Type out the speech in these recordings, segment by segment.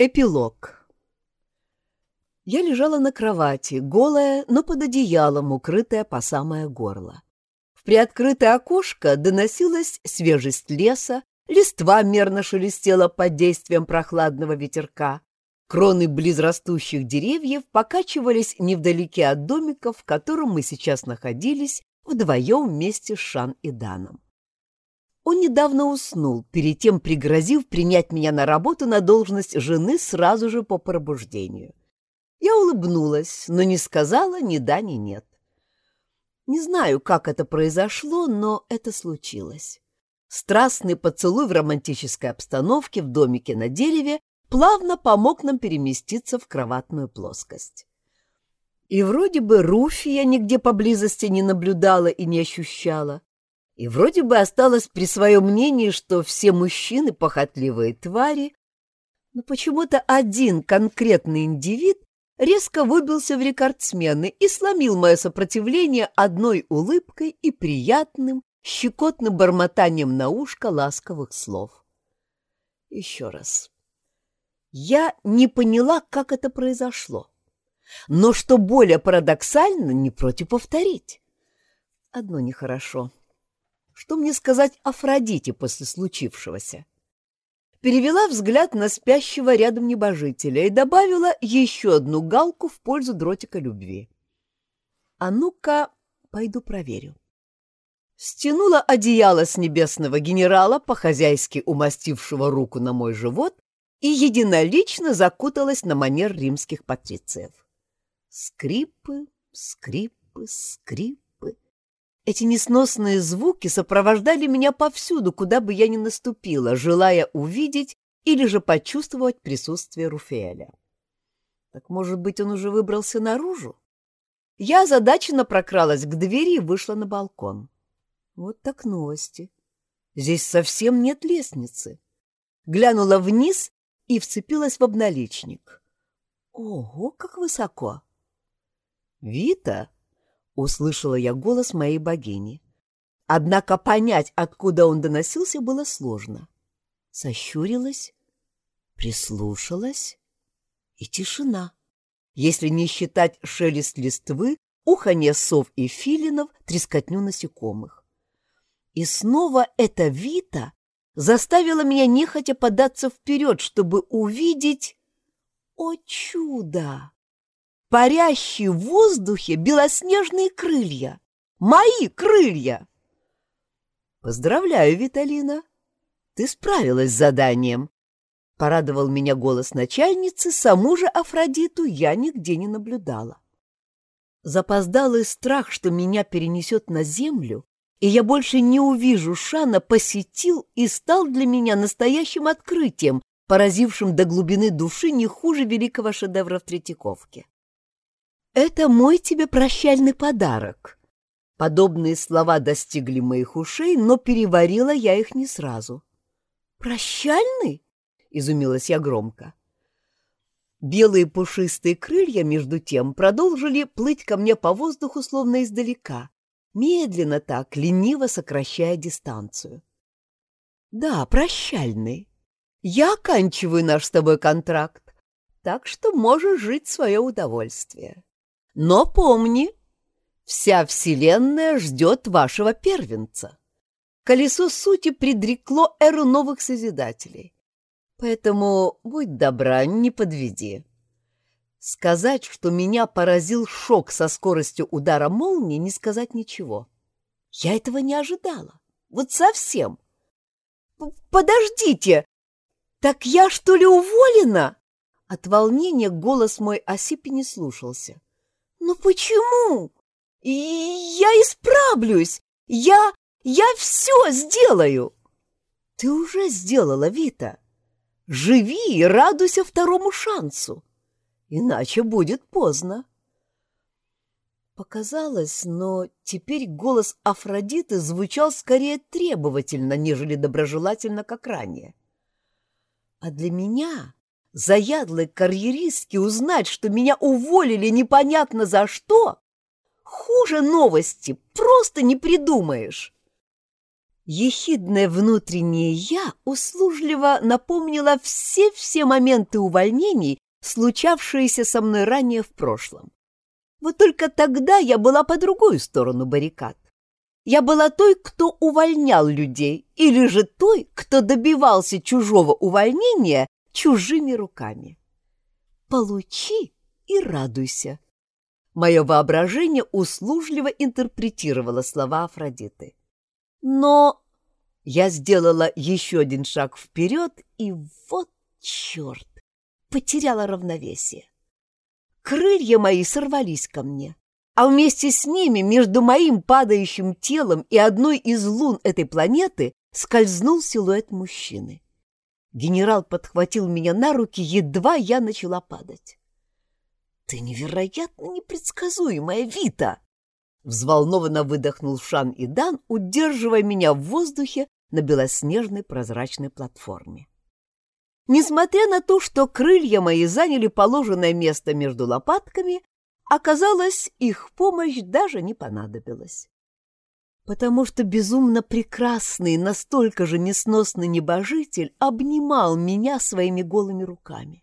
Эпилог Я лежала на кровати, голая, но под одеялом, укрытая по самое горло. В приоткрытое окошко доносилась свежесть леса, листва мерно шелестела под действием прохладного ветерка. Кроны близрастущих деревьев покачивались невдалеке от домика, в котором мы сейчас находились, вдвоем вместе с Шан и Даном. Он недавно уснул, перед тем пригрозив принять меня на работу на должность жены сразу же по пробуждению. Я улыбнулась, но не сказала ни да, ни нет. Не знаю, как это произошло, но это случилось. Страстный поцелуй в романтической обстановке в домике на дереве плавно помог нам переместиться в кроватную плоскость. И вроде бы Руфи я нигде поблизости не наблюдала и не ощущала, и вроде бы осталась при своем мнении, что все мужчины — похотливые твари, но почему-то один конкретный индивид резко выбился в рекордсмены и сломил мое сопротивление одной улыбкой и приятным, щекотным бормотанием на ушко ласковых слов. Еще раз. Я не поняла, как это произошло, но, что более парадоксально, не против повторить. Одно нехорошо — что мне сказать Афродите после случившегося. Перевела взгляд на спящего рядом небожителя и добавила еще одну галку в пользу дротика любви. А ну-ка, пойду проверю. Стянула одеяло с небесного генерала, по-хозяйски умастившего руку на мой живот, и единолично закуталась на манер римских патрициев. Скрипы, скрипы, скрип. Эти несносные звуки сопровождали меня повсюду, куда бы я ни наступила, желая увидеть или же почувствовать присутствие Руфеэля. Так, может быть, он уже выбрался наружу? Я озадаченно прокралась к двери и вышла на балкон. Вот так новости. Здесь совсем нет лестницы. Глянула вниз и вцепилась в обналичник. Ого, как высоко! Вита, Услышала я голос моей богини. Однако понять, откуда он доносился, было сложно. Сощурилась, прислушалась, и тишина. Если не считать шелест листвы, уханье сов и филинов, трескотню насекомых. И снова эта Вита заставила меня нехотя податься вперед, чтобы увидеть... О чудо! Парящие в воздухе белоснежные крылья. Мои крылья! Поздравляю, Виталина. Ты справилась с заданием. Порадовал меня голос начальницы, саму же Афродиту я нигде не наблюдала. Запоздалый страх, что меня перенесет на землю, и я больше не увижу Шана, посетил и стал для меня настоящим открытием, поразившим до глубины души не хуже великого шедевра в Третьяковке. «Это мой тебе прощальный подарок». Подобные слова достигли моих ушей, но переварила я их не сразу. «Прощальный?» — изумилась я громко. Белые пушистые крылья, между тем, продолжили плыть ко мне по воздуху, словно издалека, медленно так, лениво сокращая дистанцию. «Да, прощальный. Я оканчиваю наш с тобой контракт, так что можешь жить свое удовольствие. Но помни, вся Вселенная ждет вашего первенца. Колесо сути предрекло эру новых Созидателей. Поэтому будь добра, не подведи. Сказать, что меня поразил шок со скоростью удара молнии, не сказать ничего. Я этого не ожидала. Вот совсем. «Подождите! Так я, что ли, уволена?» От волнения голос мой Осипи не слушался. «Но почему? И я исправлюсь! Я... я все сделаю!» «Ты уже сделала, Вита! Живи и радуйся второму шансу, иначе будет поздно!» Показалось, но теперь голос Афродиты звучал скорее требовательно, нежели доброжелательно, как ранее. А для меня заядлой карьеристки узнать, что меня уволили непонятно за что, хуже новости просто не придумаешь. Ехидное внутреннее «я» услужливо напомнило все-все моменты увольнений, случавшиеся со мной ранее в прошлом. Вот только тогда я была по другую сторону баррикад. Я была той, кто увольнял людей, или же той, кто добивался чужого увольнения чужими руками. Получи и радуйся. Мое воображение услужливо интерпретировало слова Афродиты. Но я сделала еще один шаг вперед, и вот черт, потеряла равновесие. Крылья мои сорвались ко мне, а вместе с ними между моим падающим телом и одной из лун этой планеты скользнул силуэт мужчины. Генерал подхватил меня на руки, едва я начала падать. «Ты невероятно непредсказуемая, Вита!» Взволнованно выдохнул Шан и Дан, удерживая меня в воздухе на белоснежной прозрачной платформе. Несмотря на то, что крылья мои заняли положенное место между лопатками, оказалось, их помощь даже не понадобилась. Потому что безумно прекрасный, настолько же несносный небожитель обнимал меня своими голыми руками.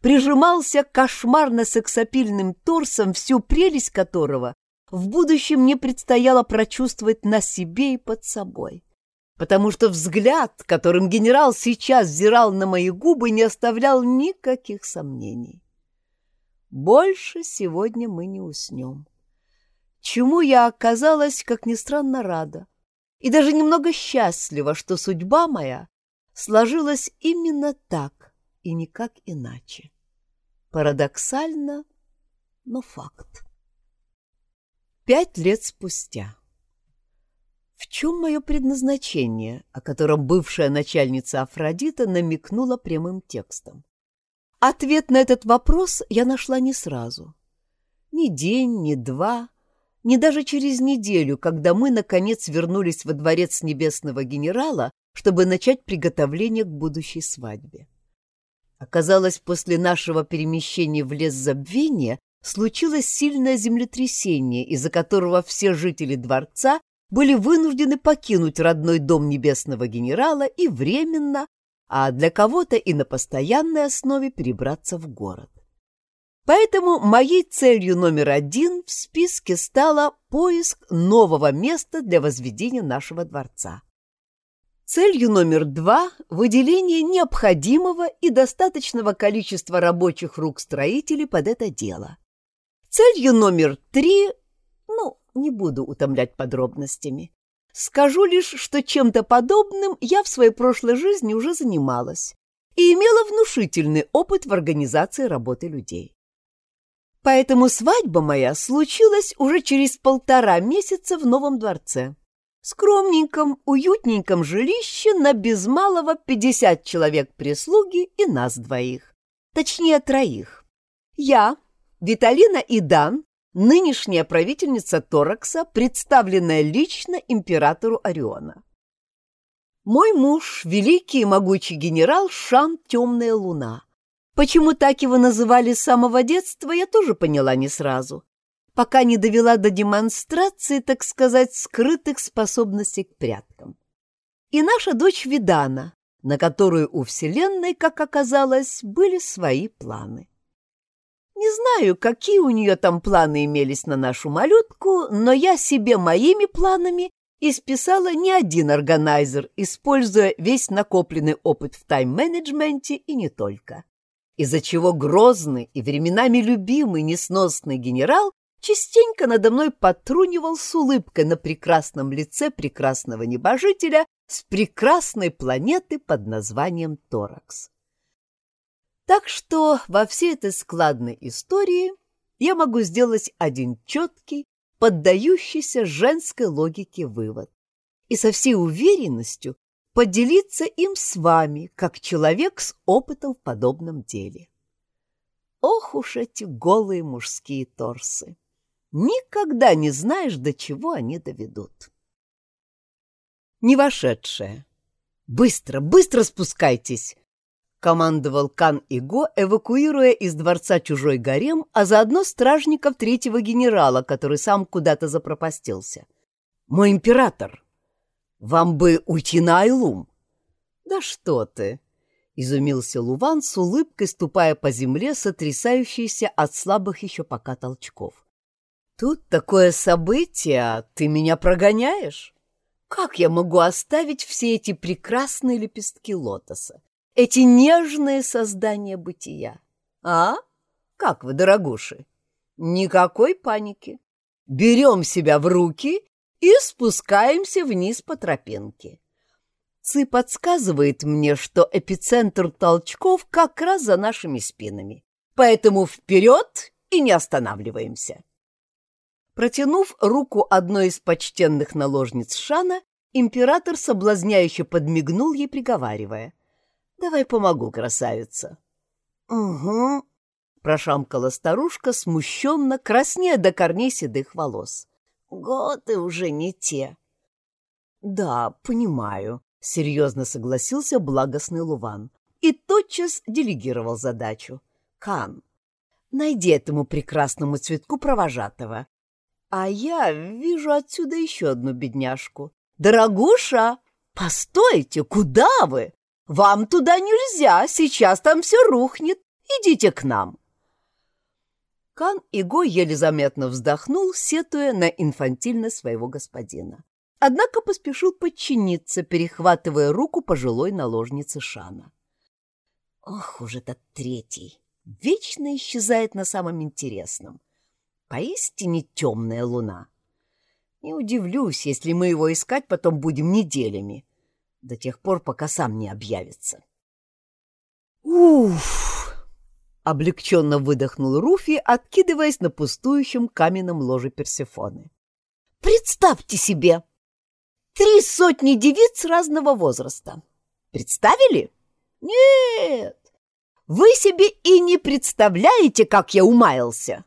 Прижимался кошмарно-сексапильным торсом, всю прелесть которого в будущем мне предстояло прочувствовать на себе и под собой потому что взгляд, которым генерал сейчас взирал на мои губы, не оставлял никаких сомнений. Больше сегодня мы не уснем. Чему я оказалась, как ни странно, рада. И даже немного счастлива, что судьба моя сложилась именно так и никак иначе. Парадоксально, но факт. Пять лет спустя. В чем мое предназначение, о котором бывшая начальница Афродита намекнула прямым текстом? Ответ на этот вопрос я нашла не сразу. Ни день, ни два, ни даже через неделю, когда мы, наконец, вернулись во дворец небесного генерала, чтобы начать приготовление к будущей свадьбе. Оказалось, после нашего перемещения в лес забвения случилось сильное землетрясение, из-за которого все жители дворца были вынуждены покинуть родной дом небесного генерала и временно, а для кого-то и на постоянной основе перебраться в город. Поэтому моей целью номер один в списке стала поиск нового места для возведения нашего дворца. Целью номер два – выделение необходимого и достаточного количества рабочих рук строителей под это дело. Целью номер три не буду утомлять подробностями. Скажу лишь, что чем-то подобным я в своей прошлой жизни уже занималась и имела внушительный опыт в организации работы людей. Поэтому свадьба моя случилась уже через полтора месяца в новом дворце. Скромненьком, уютненьком жилище на без малого 50 человек прислуги и нас двоих. Точнее, троих. Я, Виталина и Дан нынешняя правительница Торакса, представленная лично императору Ориона. Мой муж — великий и могучий генерал Шан Темная Луна. Почему так его называли с самого детства, я тоже поняла не сразу, пока не довела до демонстрации, так сказать, скрытых способностей к пряткам. И наша дочь Видана, на которую у Вселенной, как оказалось, были свои планы. Не знаю, какие у нее там планы имелись на нашу малютку, но я себе моими планами исписала не один органайзер, используя весь накопленный опыт в тайм-менеджменте и не только. Из-за чего грозный и временами любимый несносный генерал частенько надо мной потрунивал с улыбкой на прекрасном лице прекрасного небожителя с прекрасной планеты под названием Торакс. Так что во всей этой складной истории я могу сделать один четкий, поддающийся женской логике вывод и со всей уверенностью поделиться им с вами, как человек с опытом в подобном деле. Ох уж эти голые мужские торсы! Никогда не знаешь, до чего они доведут. Не вошедшая. «Быстро, быстро спускайтесь!» командовал Кан Иго, эвакуируя из дворца чужой гарем, а заодно стражников третьего генерала, который сам куда-то запропастился. «Мой император!» Вам бы уйти на Айлум. Да что ты! — изумился Луван с улыбкой, ступая по земле, сотрясающейся от слабых еще пока толчков. «Тут такое событие, а ты меня прогоняешь? Как я могу оставить все эти прекрасные лепестки лотоса, эти нежные создания бытия? А? Как вы, дорогуши? Никакой паники. Берем себя в руки и спускаемся вниз по тропинке. Ци подсказывает мне, что эпицентр толчков как раз за нашими спинами. Поэтому вперед и не останавливаемся. Протянув руку одной из почтенных наложниц Шана, император соблазняюще подмигнул ей, приговаривая. «Давай помогу, красавица». «Угу», — прошамкала старушка, смущенно, краснея до корней седых волос. «Годы уже не те». «Да, понимаю», — серьезно согласился благостный Луван и тотчас делегировал задачу. «Кан, найди этому прекрасному цветку провожатого. А я вижу отсюда еще одну бедняжку. Дорогуша, постойте, куда вы? Вам туда нельзя, сейчас там все рухнет. Идите к нам». Кан Иго еле заметно вздохнул, сетуя на инфантильность своего господина однако поспешил подчиниться, перехватывая руку пожилой наложницы Шана. Ох уж этот третий! Вечно исчезает на самом интересном. Поистине темная луна. Не удивлюсь, если мы его искать потом будем неделями, до тех пор, пока сам не объявится. Уф! Облегченно выдохнул Руфи, откидываясь на пустующем каменном ложе Персефоны. Представьте себе! Три сотни девиц разного возраста. Представили? Нет. Вы себе и не представляете, как я умаялся.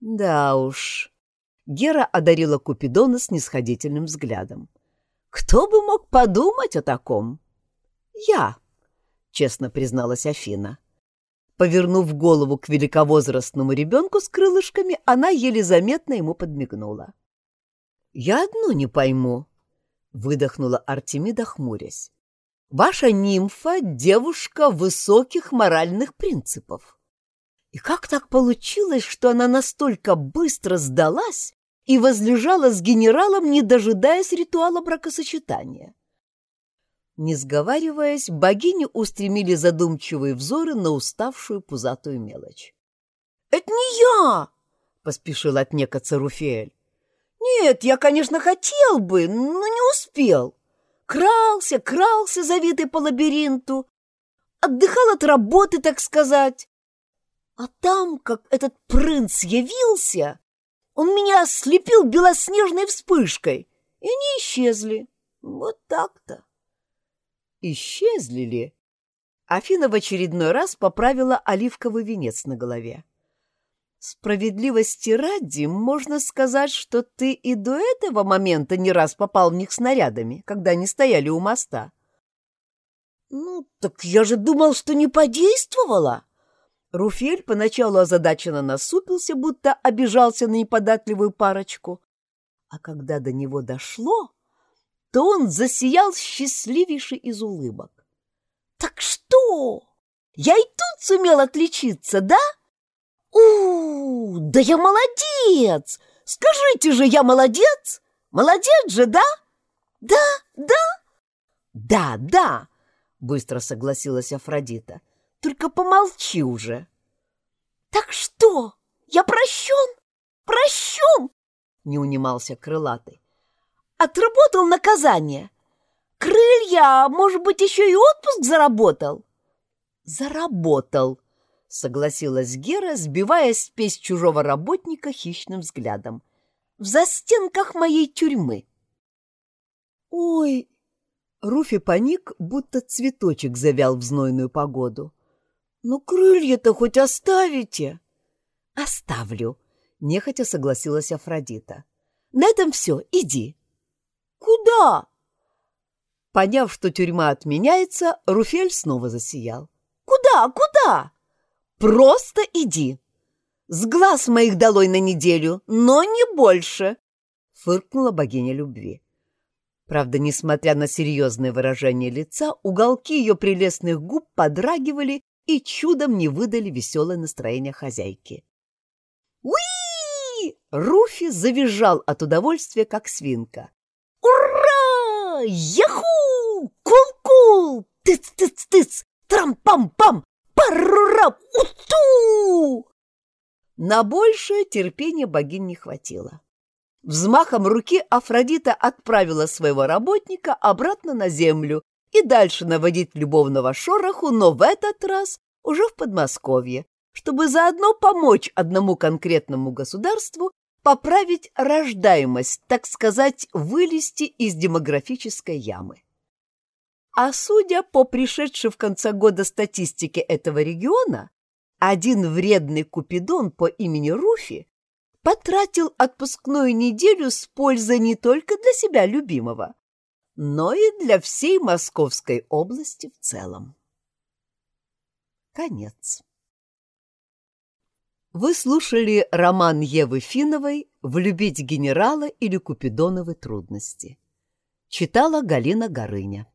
Да уж. Гера одарила Купидона снисходительным взглядом. Кто бы мог подумать о таком? Я, честно призналась Афина. Повернув голову к великовозрастному ребенку с крылышками, она еле заметно ему подмигнула. «Я одно не пойму», выдохнула Артемида, хмурясь. Ваша нимфа — девушка высоких моральных принципов. И как так получилось, что она настолько быстро сдалась и возлежала с генералом, не дожидаясь ритуала бракосочетания? Не сговариваясь, богини устремили задумчивые взоры на уставшую пузатую мелочь. — Это не я! — поспешил отнекаться Руфеэль. Нет, я, конечно, хотел бы, но не успел. Крался, крался, завитый по лабиринту. Отдыхал от работы, так сказать. А там, как этот принц явился, он меня ослепил белоснежной вспышкой, и они исчезли. Вот так-то. Исчезли ли? Афина в очередной раз поправила оливковый венец на голове. Справедливости ради, можно сказать, что ты и до этого момента не раз попал в них снарядами, когда они стояли у моста. Ну, так я же думал, что не подействовало. Руфель поначалу озадаченно насупился, будто обижался на неподатливую парочку. А когда до него дошло, то он засиял счастливейший из улыбок. «Так что? Я и тут сумел отличиться, да?» у да я молодец! Скажите же, я молодец? Молодец же, да? Да, да? Да, да, быстро согласилась Афродита. Только помолчи уже. Так что, я прощен? Прощен? Не унимался крылатый. Отработал наказание. Крылья, может быть, еще и отпуск заработал? Заработал, согласилась Гера, сбивая спесь чужого работника хищным взглядом. В застенках моей тюрьмы. Ой, Руфи паник, будто цветочек завял в знойную погоду. Ну крылья-то хоть оставите? Оставлю, нехотя согласилась Афродита. На этом все, иди. Куда? Поняв, что тюрьма отменяется, Руфель снова засиял. Куда, куда? Просто иди. С глаз моих долой на неделю, но не больше, — фыркнула богиня любви. Правда, несмотря на серьезное выражение лица, уголки ее прелестных губ подрагивали и чудом не выдали веселое настроение хозяйки. «Уи!» Руфи завизжал от удовольствия, как свинка. «Ура! Яху! Cool-cool! Тыц-тыц-тыц! Трам-пам-пам! Парура! Уту!» На большее терпения богинь не хватило. Взмахом руки Афродита отправила своего работника обратно на землю и дальше наводить любовного шороху, но в этот раз уже в Подмосковье, чтобы заодно помочь одному конкретному государству поправить рождаемость, так сказать, вылезти из демографической ямы. А судя по пришедшей в конце года статистике этого региона, один вредный купидон по имени Руфи потратил отпускную неделю с пользой не только для себя любимого, но и для всей Московской области в целом. Конец. Вы слушали роман Евы Финовой «Влюбить генерала или Купидоновы трудности». Читала Галина Горыня.